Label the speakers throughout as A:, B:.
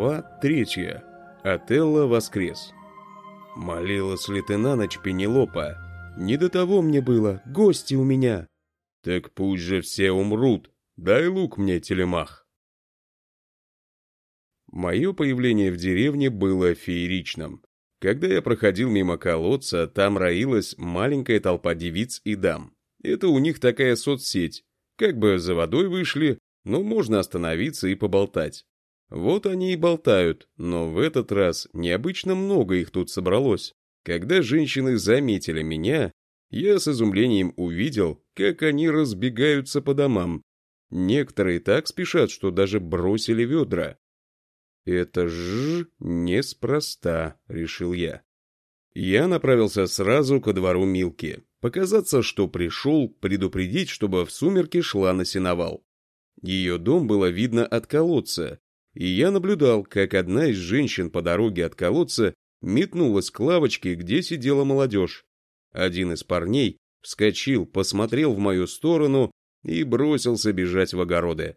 A: Глава третья. Отелло воскрес. Молилась ли ты на ночь, Пенелопа? Не до того мне было, гости у меня. Так пусть же все умрут. Дай лук мне, телемах. Мое появление в деревне было фееричным. Когда я проходил мимо колодца, там роилась маленькая толпа девиц и дам. Это у них такая соцсеть. Как бы за водой вышли, но можно остановиться и поболтать. Вот они и болтают, но в этот раз необычно много их тут собралось. Когда женщины заметили меня, я с изумлением увидел, как они разбегаются по домам. Некоторые так спешат, что даже бросили ведра. «Это ж неспроста», — решил я. Я направился сразу ко двору Милки. Показаться, что пришел, предупредить, чтобы в сумерки шла на сеновал. Ее дом было видно от колодца, и я наблюдал, как одна из женщин по дороге от колодца метнулась к лавочке, где сидела молодежь. Один из парней вскочил, посмотрел в мою сторону и бросился бежать в огороды.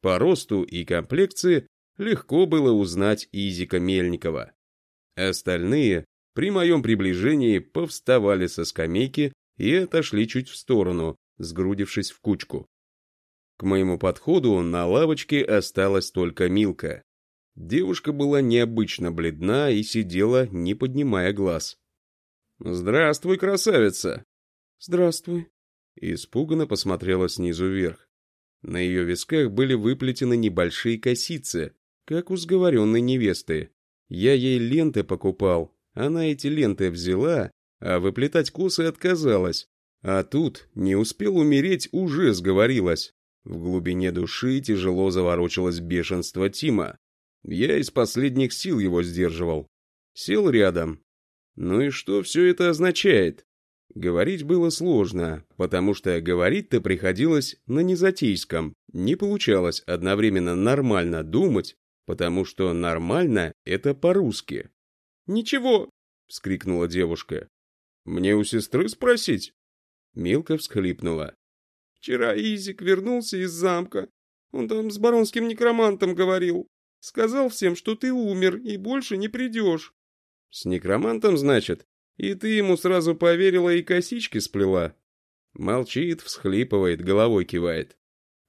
A: По росту и комплекции легко было узнать Изика Мельникова. Остальные при моем приближении повставали со скамейки и отошли чуть в сторону, сгрудившись в кучку. К моему подходу на лавочке осталась только Милка. Девушка была необычно бледна и сидела, не поднимая глаз. «Здравствуй, красавица!» «Здравствуй!» Испуганно посмотрела снизу вверх. На ее висках были выплетены небольшие косицы, как у сговоренной невесты. Я ей ленты покупал, она эти ленты взяла, а выплетать косы отказалась. А тут не успел умереть, уже сговорилась. В глубине души тяжело заворочилось бешенство Тима. Я из последних сил его сдерживал. Сел рядом. Ну и что все это означает? Говорить было сложно, потому что говорить-то приходилось на незатейском. Не получалось одновременно нормально думать, потому что нормально — это по-русски. «Ничего!» — вскрикнула девушка. «Мне у сестры спросить?» Милка всхлипнула. Вчера Изик вернулся из замка. Он там с баронским некромантом говорил. Сказал всем, что ты умер и больше не придешь. С некромантом, значит? И ты ему сразу поверила и косички сплела? Молчит, всхлипывает, головой кивает.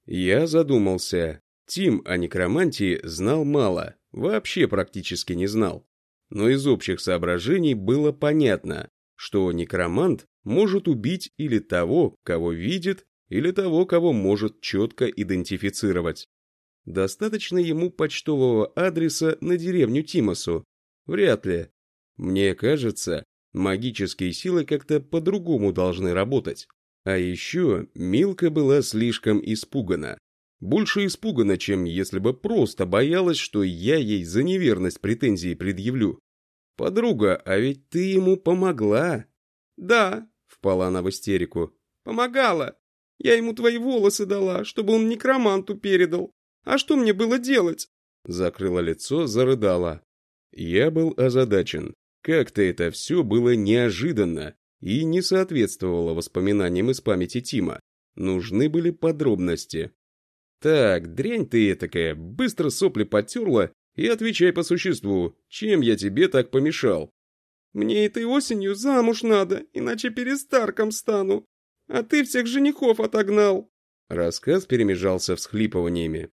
A: Я задумался. Тим о некромантии знал мало, вообще практически не знал. Но из общих соображений было понятно, что некромант может убить или того, кого видит, или того, кого может четко идентифицировать. Достаточно ему почтового адреса на деревню Тимосу? Вряд ли. Мне кажется, магические силы как-то по-другому должны работать. А еще Милка была слишком испугана. Больше испугана, чем если бы просто боялась, что я ей за неверность претензии предъявлю. «Подруга, а ведь ты ему помогла!» «Да», — впала она в истерику. «Помогала. Я ему твои волосы дала, чтобы он некроманту передал. А что мне было делать?» Закрыла лицо, зарыдала. Я был озадачен. Как-то это все было неожиданно и не соответствовало воспоминаниям из памяти Тима. Нужны были подробности. «Так, дрянь ты такая, быстро сопли потерла и отвечай по существу, чем я тебе так помешал?» «Мне этой осенью замуж надо, иначе перестарком стану», а ты всех женихов отогнал!» Рассказ перемежался всхлипываниями.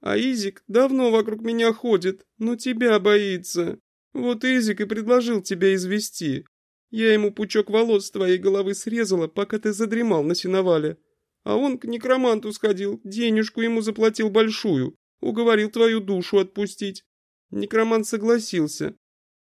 A: «А Изик давно вокруг меня ходит, но тебя боится. Вот Изик и предложил тебя извести. Я ему пучок волос с твоей головы срезала, пока ты задремал на сеновале. А он к некроманту сходил, денежку ему заплатил большую, уговорил твою душу отпустить. Некромант согласился.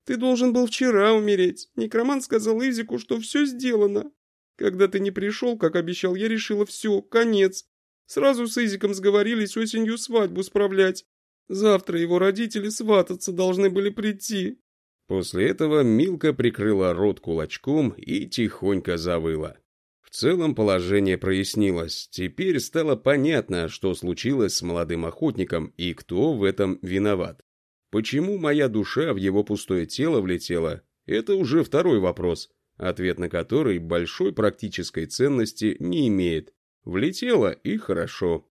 A: Ты должен был вчера умереть. Некромант сказал Изику, что все сделано, когда ты не пришел, как обещал, я решила все, конец. Сразу с Изиком сговорились осенью свадьбу справлять. Завтра его родители свататься должны были прийти. После этого Милка прикрыла рот кулачком и тихонько завыла. В целом положение прояснилось. Теперь стало понятно, что случилось с молодым охотником и кто в этом виноват. Почему моя душа в его пустое тело влетела, это уже второй вопрос ответ на который большой практической ценности не имеет. Влетело и хорошо.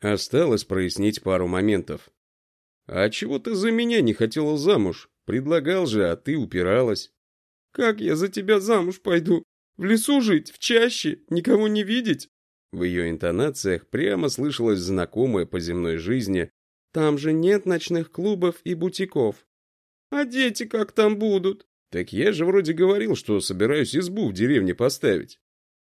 A: Осталось прояснить пару моментов. А чего ты за меня не хотела замуж? Предлагал же, а ты упиралась.
B: Как я за тебя замуж пойду? В лесу жить, в чаще, никого не видеть?
A: В ее интонациях прямо слышалось знакомое по земной жизни.
B: Там же нет ночных клубов и бутиков. А дети как там будут?
A: Так я же вроде говорил, что собираюсь избу в деревне поставить.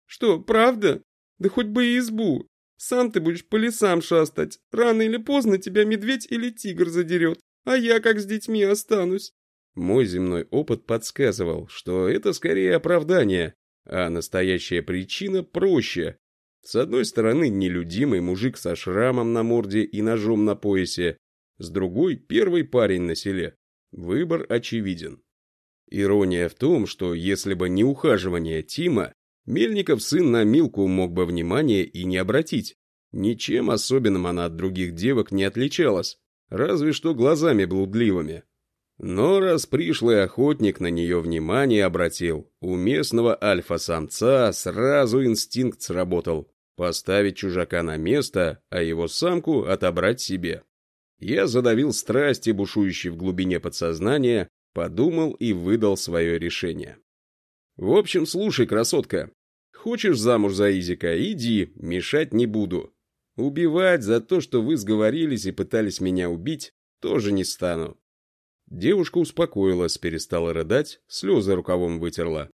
B: Что, правда? Да хоть бы и избу. Сам ты будешь по лесам шастать. Рано или поздно тебя медведь или тигр задерет. А я как с детьми останусь.
A: Мой земной опыт подсказывал, что это скорее оправдание, а настоящая причина проще. С одной стороны, нелюдимый мужик со шрамом на морде и ножом на поясе, с другой – первый парень на селе. Выбор очевиден. Ирония в том, что если бы не ухаживание Тима, Мельников сын на Милку мог бы внимания и не обратить. Ничем особенным она от других девок не отличалась, разве что глазами блудливыми. Но раз пришлый охотник на нее внимание обратил, у местного альфа-самца сразу инстинкт сработал – поставить чужака на место, а его самку отобрать себе. Я задавил страсти, бушующие в глубине подсознания, подумал и выдал свое решение. В общем, слушай, красотка. Хочешь замуж за Изика, иди, мешать не буду. Убивать за то, что вы сговорились и пытались меня убить, тоже не стану. Девушка успокоилась, перестала рыдать, слезы рукавом вытерла.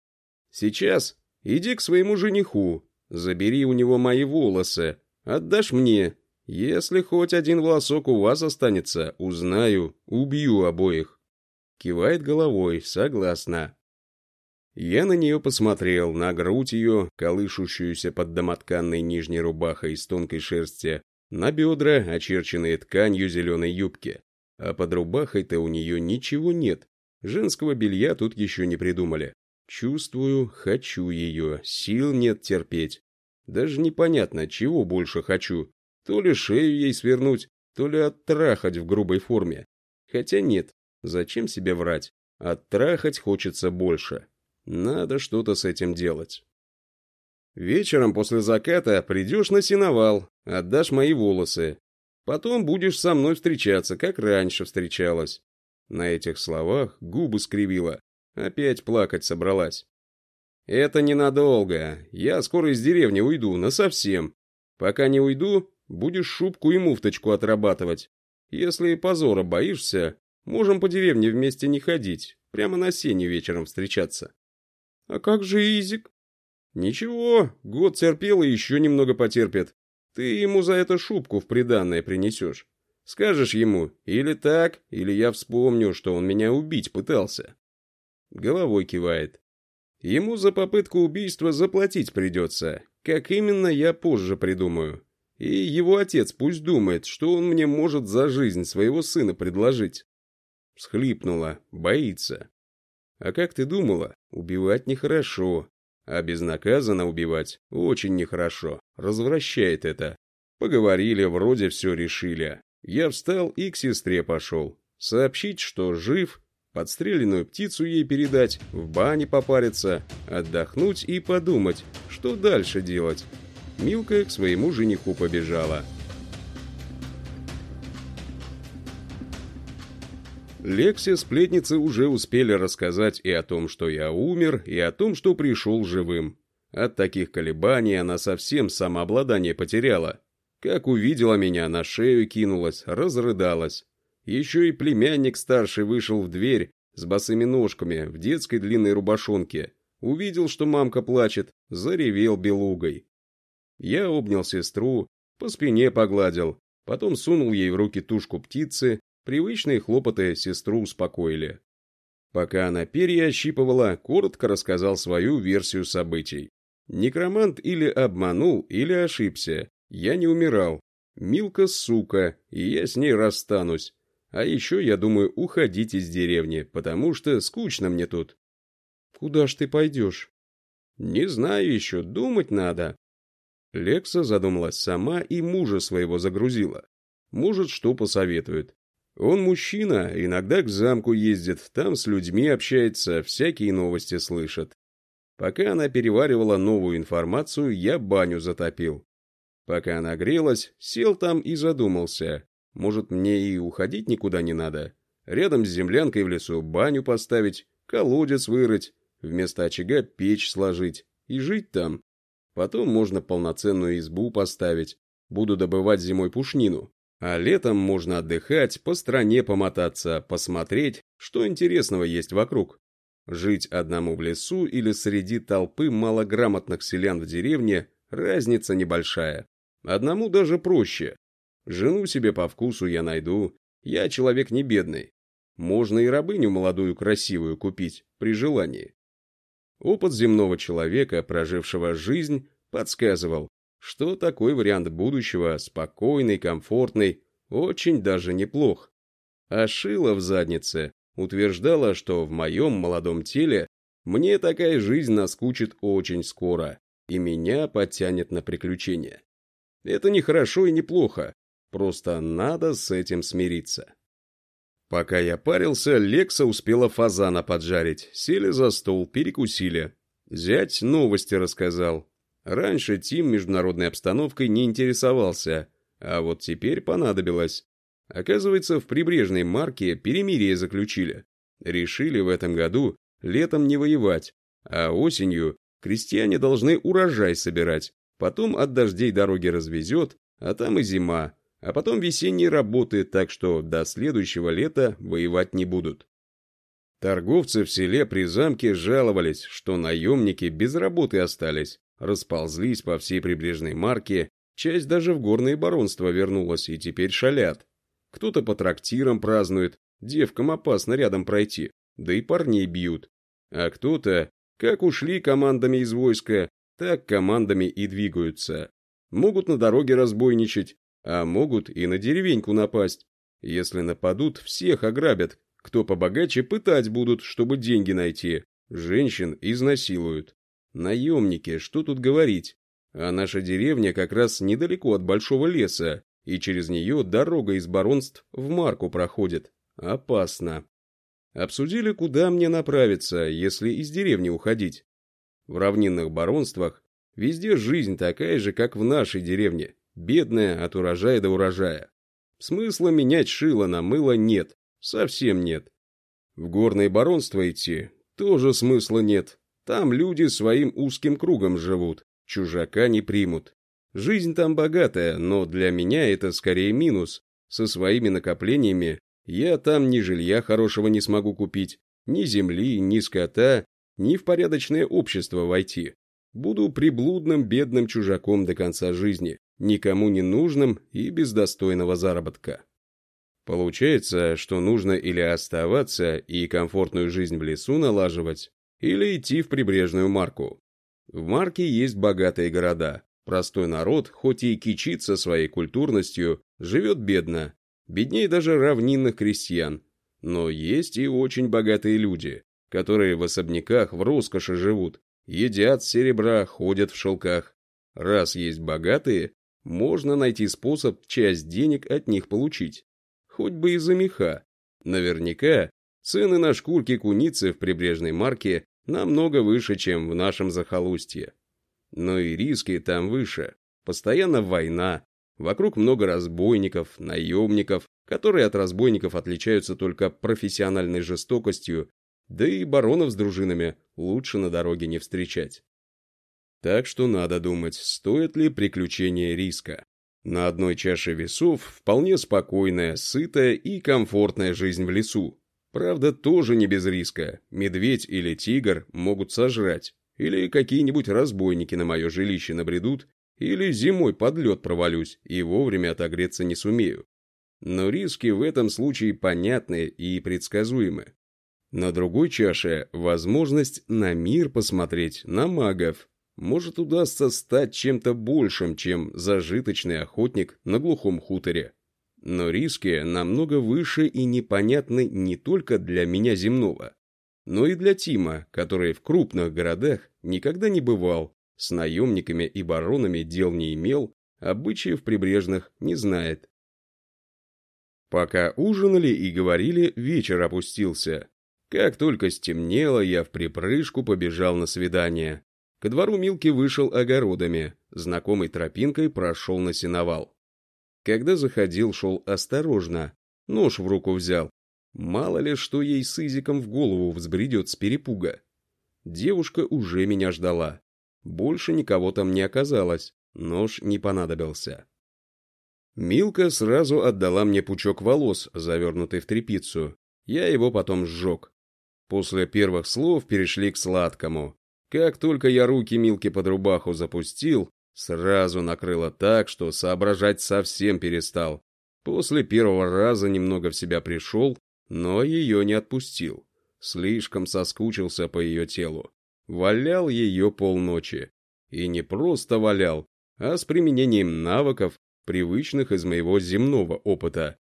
A: Сейчас иди к своему жениху, забери у него мои волосы, отдашь мне. Если хоть один волосок у вас останется, узнаю, убью обоих. Кивает головой, согласна. Я на нее посмотрел, на грудь ее, колышущуюся под домотканной нижней рубахой из тонкой шерсти, на бедра, очерченные тканью зеленой юбки. А под рубахой-то у нее ничего нет. Женского белья тут еще не придумали. Чувствую, хочу ее, сил нет терпеть. Даже непонятно, чего больше хочу. То ли шею ей свернуть, то ли оттрахать в грубой форме. Хотя нет, зачем себе врать? Оттрахать хочется больше. Надо что-то с этим делать. Вечером после заката придешь на сеновал, отдашь мои волосы. Потом будешь со мной встречаться, как раньше встречалась. На этих словах губы скривила. Опять плакать собралась. Это ненадолго. Я скоро из деревни уйду, насовсем. Пока не уйду, будешь шубку и муфточку отрабатывать. Если позора боишься, можем по деревне вместе не ходить, прямо на сене вечером встречаться.
B: А как же Изик?
A: Ничего, год терпел и еще немного потерпит. Ты ему за это шубку в приданное принесешь. Скажешь ему, или так, или я вспомню, что он меня убить пытался. Головой кивает. Ему за попытку убийства заплатить придется. Как именно, я позже придумаю. И его отец пусть думает, что он мне может за жизнь своего сына предложить. Схлипнула, боится. А как ты думала, убивать нехорошо, а безнаказанно убивать очень нехорошо, развращает это. Поговорили, вроде все решили. Я встал и к сестре пошел. Сообщить, что жив, подстреленную птицу ей передать, в бане попариться, отдохнуть и подумать, что дальше делать. Милка к своему жениху побежала. Лексе сплетницы уже успели рассказать и о том, что я умер, и о том, что пришел живым. От таких колебаний она совсем самообладание потеряла. Как увидела меня, на шею кинулась, разрыдалась. Еще и племянник старший вышел в дверь с босыми ножками в детской длинной рубашонке. Увидел, что мамка плачет, заревел белугой. Я обнял сестру, по спине погладил, потом сунул ей в руки тушку птицы, Привычные хлопоты сестру успокоили. Пока она перья ощипывала, коротко рассказал свою версию событий. Некромант или обманул, или ошибся. Я не умирал. Милка сука, и я с ней расстанусь. А еще я думаю уходить из деревни, потому что скучно мне тут.
B: Куда ж ты пойдешь?
A: Не знаю еще, думать надо. Лекса задумалась сама и мужа своего загрузила. Может, что посоветует. Он мужчина, иногда к замку ездит, там с людьми общается, всякие новости слышит. Пока она переваривала новую информацию, я баню затопил. Пока она грелась, сел там и задумался, Может, мне и уходить никуда не надо? Рядом с землянкой в лесу баню поставить, колодец вырыть, вместо очага печь сложить и жить там. Потом можно полноценную избу поставить. Буду добывать зимой пушнину. А летом можно отдыхать, по стране помотаться, посмотреть, что интересного есть вокруг. Жить одному в лесу или среди толпы малограмотных селян в деревне – разница небольшая. Одному даже проще. Жену себе по вкусу я найду, я человек не бедный. Можно и рабыню молодую красивую купить, при желании. Опыт земного человека, прожившего жизнь, подсказывал, что такой вариант будущего, спокойный, комфортный, очень даже неплох. А шила в заднице утверждала, что в моем молодом теле мне такая жизнь наскучит очень скоро, и меня подтянет на приключения. Это не хорошо и не плохо, просто надо с этим смириться. Пока я парился, Лекса успела фазана поджарить, сели за стол, перекусили. Зять новости рассказал, Раньше Тим международной обстановкой не интересовался, а вот теперь понадобилось. Оказывается, в прибрежной марке перемирие заключили. Решили в этом году летом не воевать, а осенью крестьяне должны урожай собирать. Потом от дождей дороги развезет, а там и зима, а потом весенние работы, так что до следующего лета воевать не будут. Торговцы в селе при замке жаловались, что наемники без работы остались, расползлись по всей прибрежной марке, часть даже в горные баронства вернулась и теперь шалят. Кто-то по трактирам празднует, девкам опасно рядом пройти, да и парней бьют. А кто-то, как ушли командами из войска, так командами и двигаются. Могут на дороге разбойничать, а могут и на деревеньку напасть. Если нападут, всех ограбят, кто побогаче пытать будут, чтобы деньги найти, женщин изнасилуют. Наемники, что тут говорить? А наша деревня как раз недалеко от большого леса, и через нее дорога из баронств в Марку проходит. Опасно. Обсудили, куда мне направиться, если из деревни уходить. В равнинных баронствах везде жизнь такая же, как в нашей деревне, бедная от урожая до урожая. Смысла менять шило на мыло нет, совсем нет. В горные баронства идти тоже смысла нет, там люди своим узким кругом живут, чужака не примут. Жизнь там богатая, но для меня это скорее минус. Со своими накоплениями я там ни жилья хорошего не смогу купить, ни земли, ни скота, ни в порядочное общество войти. Буду приблудным бедным чужаком до конца жизни, никому не нужным и без достойного заработка. Получается, что нужно или оставаться и комфортную жизнь в лесу налаживать, или идти в прибрежную Марку. В Марке есть богатые города. Простой народ, хоть и кичится своей культурностью, живет бедно, беднее даже равнинных крестьян. Но есть и очень богатые люди, которые в особняках в роскоши живут, едят серебра, ходят в шелках. Раз есть богатые, можно найти способ часть денег от них получить. Хоть бы из-за меха. Наверняка цены на шкурки куницы в прибрежной марке намного выше, чем в нашем захолустье. Но и риски там выше. Постоянно война, вокруг много разбойников, наемников, которые от разбойников отличаются только профессиональной жестокостью, да и баронов с дружинами лучше на дороге не встречать. Так что надо думать, стоит ли приключение риска. На одной чаше весов вполне спокойная, сытая и комфортная жизнь в лесу, Правда, тоже не без риска. Медведь или тигр могут сожрать. Или какие-нибудь разбойники на мое жилище набредут. Или зимой под лед провалюсь и вовремя отогреться не сумею. Но риски в этом случае понятны и предсказуемы. На другой чаше возможность на мир посмотреть, на магов. Может удастся стать чем-то большим, чем зажиточный охотник на глухом хуторе. Но риски намного выше и непонятны не только для меня земного, но и для Тима, который в крупных городах никогда не бывал, с наемниками и баронами дел не имел, обычаев прибрежных не знает. Пока ужинали и говорили, вечер опустился. Как только стемнело, я в припрыжку побежал на свидание. Ко двору Милки вышел огородами, знакомой тропинкой прошел на сеновал. Когда заходил, шел осторожно, нож в руку взял. Мало ли, что ей с Изиком в голову взбредет с перепуга. Девушка уже меня ждала. Больше никого там не оказалось, нож не понадобился. Милка сразу отдала мне пучок волос, завернутый в тряпицу. Я его потом сжег. После первых слов перешли к сладкому. Как только я руки Милки под рубаху запустил, сразу накрыло так, что соображать совсем перестал. После первого раза немного в себя пришел, но ее не отпустил. Слишком соскучился по ее телу. Валял ее полночи. И не просто валял, а с применением навыков, привычных из моего земного опыта.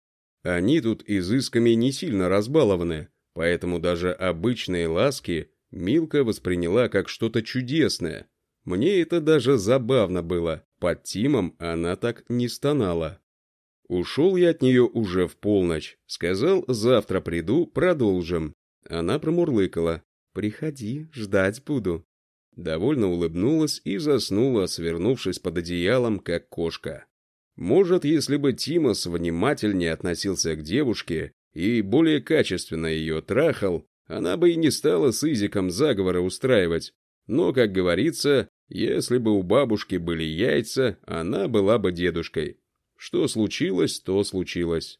A: Они тут изысками не сильно разбалованы, поэтому даже обычные ласки Милка восприняла как что-то чудесное. Мне это даже забавно было, под Тимом она так не стонала. Ушел я от нее уже в полночь, сказал, завтра приду, продолжим. Она промурлыкала. «Приходи, ждать буду». Довольно улыбнулась и заснула, свернувшись под одеялом, как кошка. Может, если бы Тимос внимательнее относился к девушке и более качественно ее трахал, она бы и не стала с Изиком заговоры устраивать. Но, как говорится, если бы у бабушки были яйца, она была бы дедушкой. Что случилось, то случилось.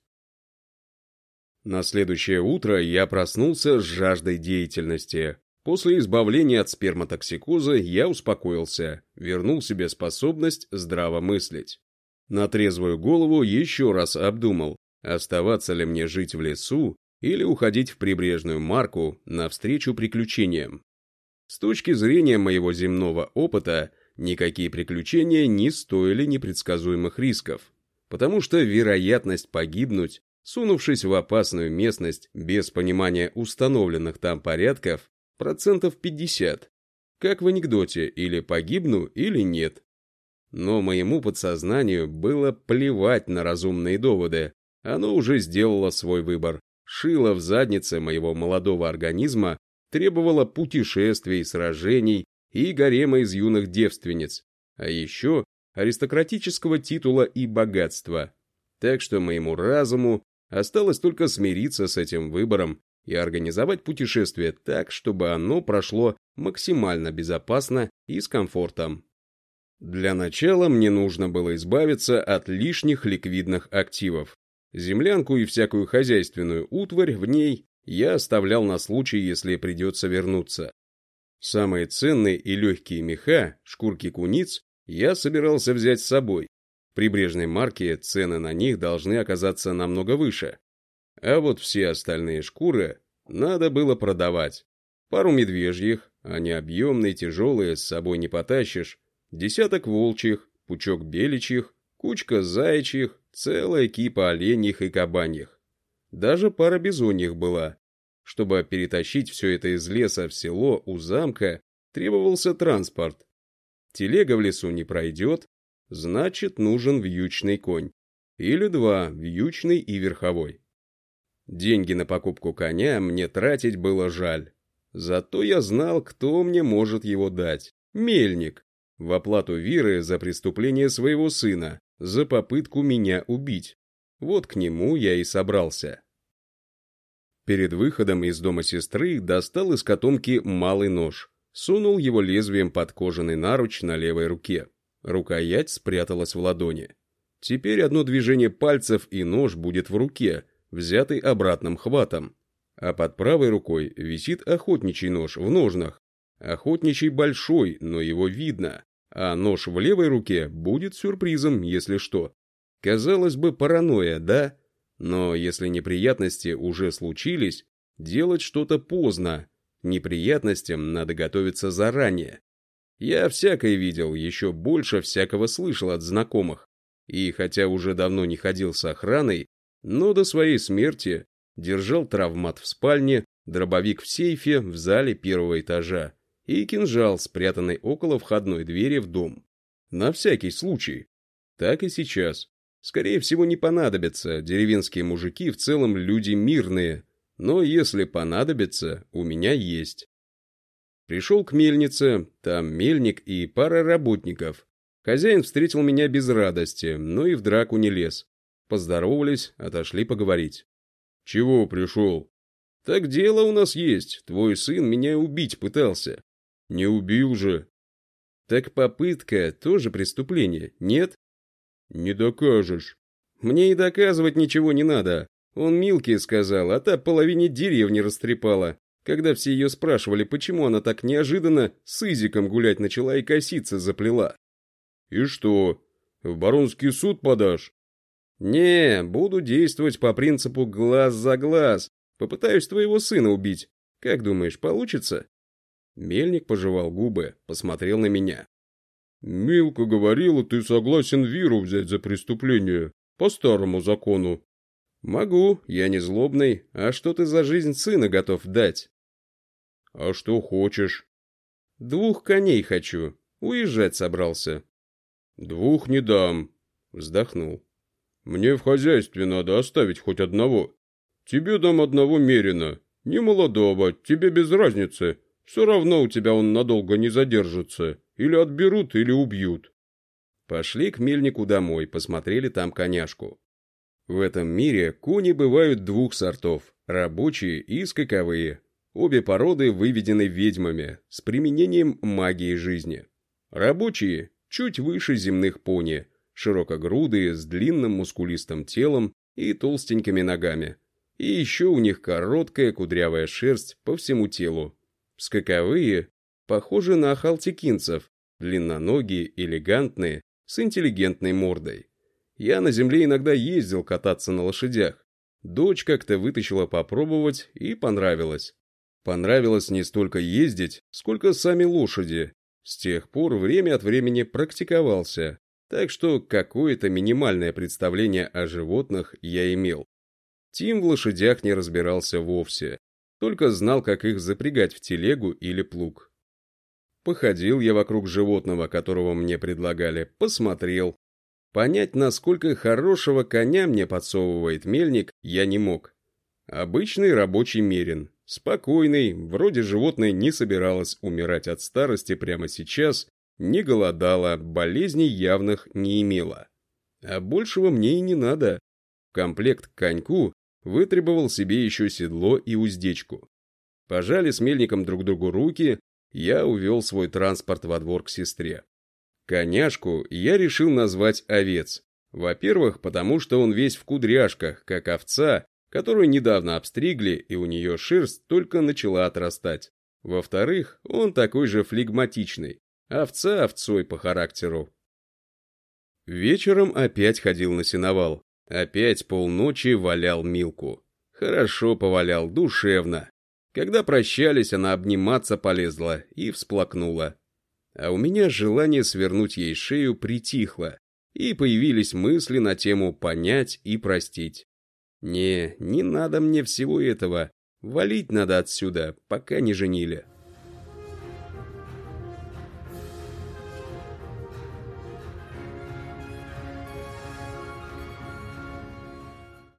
A: На следующее утро я проснулся с жаждой деятельности. После избавления от сперматоксикоза я успокоился, вернул себе способность здраво мыслить. На трезвую голову еще раз обдумал, оставаться ли мне жить в лесу или уходить в прибрежную марку навстречу приключениям. С точки зрения моего земного опыта, никакие приключения не стоили непредсказуемых рисков, потому что вероятность погибнуть, сунувшись в опасную местность без понимания установленных там порядков, процентов 50. Как в анекдоте, или погибну, или нет. Но моему подсознанию было плевать на разумные доводы. Оно уже сделало свой выбор шила в заднице моего молодого организма требовала путешествий, сражений и гарема из юных девственниц, а еще аристократического титула и богатства. Так что моему разуму осталось только смириться с этим выбором и организовать путешествие так, чтобы оно прошло максимально безопасно и с комфортом. Для начала мне нужно было избавиться от лишних ликвидных активов. Землянку и всякую хозяйственную утварь в ней я оставлял на случай, если придется вернуться. Самые ценные и легкие меха, шкурки куниц, я собирался взять с собой. В прибрежной марке цены на них должны оказаться намного выше. А вот все остальные шкуры надо было продавать. Пару медвежьих, они объемные, тяжелые, с собой не потащишь, десяток волчьих, пучок беличьих, кучка заячьих, целая кипа оленьих и кабаньих. Даже пара бизоньих была. Чтобы перетащить все это из леса в село у замка, требовался транспорт. Телега в лесу не пройдет, значит, нужен вьючный конь. Или два, вьючный и верховой. Деньги на покупку коня мне тратить было жаль. Зато я знал, кто мне может его дать. Мельник. В оплату Виры за преступление своего сына, за попытку меня убить. Вот к нему я и собрался. Перед выходом из дома сестры достал из котомки малый нож, сунул его лезвием под кожаный наруч на левой руке. Рукоять спряталась в ладони. Теперь одно движение пальцев и нож будет в руке, взятый обратным хватом. А под правой рукой висит охотничий нож в ножнах. Охотничий большой, но его видно а нож в левой руке будет сюрпризом, если что. Казалось бы, паранойя, да? Но если неприятности уже случились, делать что-то поздно. Неприятностям надо готовиться заранее. Я всякое видел, еще больше всякого слышал от знакомых. И хотя уже давно не ходил с охраной, но до своей смерти держал травмат в спальне, дробовик в сейфе в зале первого этажа и кинжал, спрятанный около входной двери в дом. На всякий случай. Так и сейчас. Скорее всего, не понадобится, деревенские мужики в целом люди мирные, но если понадобится, у меня есть. Пришел к мельнице, там мельник и пара работников. Хозяин встретил меня без радости, но и в драку не лез. Поздоровались, отошли поговорить. «Чего пришел?» «Так дело у нас есть. Твой сын меня убить пытался». «Не убил же». «Так попытка тоже преступление, нет?» «Не докажешь». «Мне и доказывать ничего не надо. Он Милке сказал, а та половине деревни растрепала, когда все ее спрашивали, почему она так неожиданно с Изиком гулять начала и коситься заплела. «И что, в баронский суд подашь?» «Не, буду действовать по принципу глаз за глаз. Попытаюсь твоего сына убить. Как думаешь, получится?» Мельник пожевал губы, посмотрел на меня.
B: «Милка говорила, ты согласен Виру взять за преступление, по старому закону.
A: «Могу, я не злобный. А что ты за жизнь сына готов дать?»
B: «А что хочешь?»
A: «Двух коней хочу. Уезжать собрался».
B: «Двух не дам», — вздохнул. «Мне в хозяйстве надо оставить хоть одного. Тебе дам одного мерина. Не молодого, тебе без разницы. Все равно у тебя он надолго не задержится. Или отберут, или убьют».
A: Пошли к мельнику домой, посмотрели там коняшку. В этом мире кони бывают двух сортов – рабочие и скаковые. Обе породы выведены ведьмами с применением магии жизни. Рабочие – чуть выше земных пони, широкогрудые, с длинным мускулистым телом и толстенькими ногами. И еще у них короткая кудрявая шерсть по всему телу. Скаковые похожи на халтикинцев, длинноногие, элегантные, с интеллигентной мордой. Я на земле иногда ездил кататься на лошадях. Дочь как-то вытащила попробовать и понравилось. Понравилось не столько ездить, сколько сами лошади. С тех пор время от времени практиковался, так что какое-то минимальное представление о животных я имел. Тим в лошадях не разбирался вовсе, только знал, как их запрягать в телегу или плуг. Походил я вокруг животного, которого мне предлагали, посмотрел, Понять, насколько хорошего коня мне подсовывает мельник, я не мог. Обычный рабочий мерин. Спокойный, вроде животное не собиралось умирать от старости прямо сейчас, не голодало, болезней явных не имело. А большего мне и не надо. В комплект к коньку вытребовал себе еще седло и уздечку. Пожали с мельником друг другу руки, я увел свой транспорт во двор к сестре. Коняшку я решил назвать овец. Во-первых, потому что он весь в кудряшках, как овца, которую недавно обстригли, и у нее шерсть только начала отрастать. Во-вторых, он такой же флегматичный. Овца овцой по характеру. Вечером опять ходил на сеновал. Опять полночи валял Милку. Хорошо повалял, душевно. Когда прощались, она обниматься полезла и всплакнула а у меня желание свернуть ей шею притихло, и появились мысли на тему понять и простить. Не, не надо мне всего этого, валить надо отсюда, пока не женили.